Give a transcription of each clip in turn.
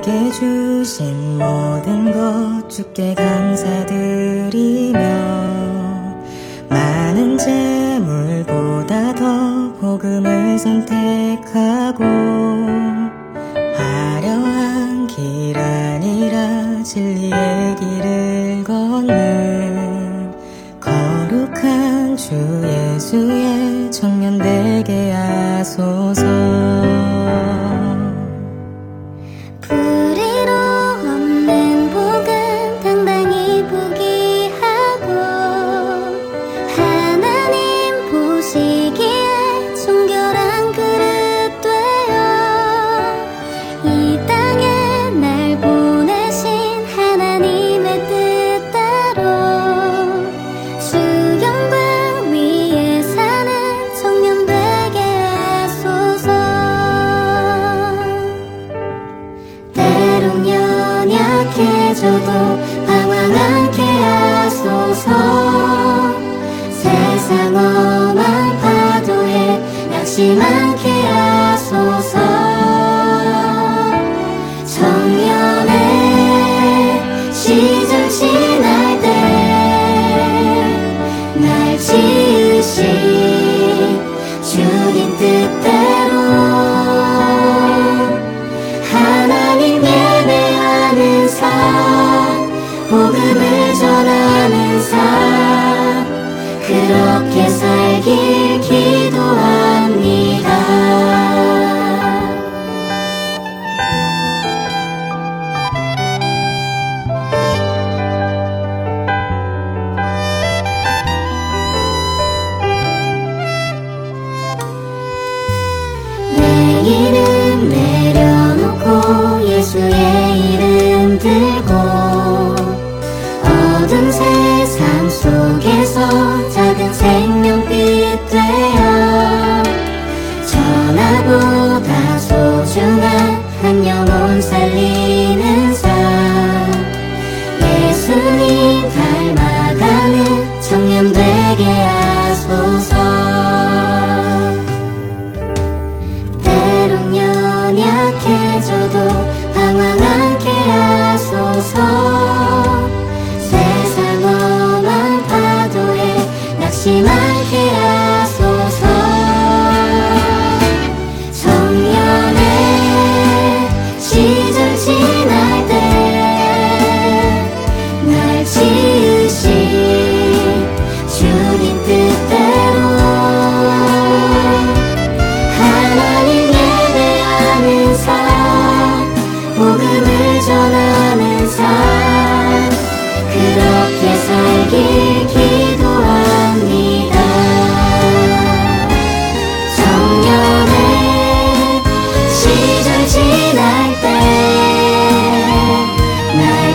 내게 주신 모든 것 주께 감사드리며 많은 재물보다 더 복음을 선택하고 화려한 길 아니라 진리의 길을 걷는 거룩한 주 예수의 청년 되게 하소서 낙심 않게 하소서. 청년의 시절 지날 때 날 지으신 주님 뜻대로 하나님 예배하는 삶 복음을 전하는 삶 그렇게 살길 기 예수의 이름 들고 어두운 세상 속에서 작은 생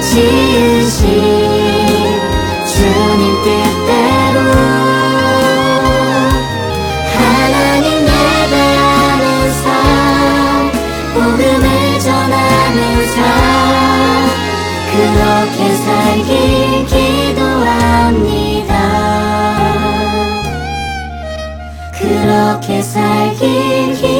지으신 주님 뜻대로 하나님 예배하는 삶 복음을 전하는 삶 그렇게 살길 기도합니다. 그렇게 살길 기도합니다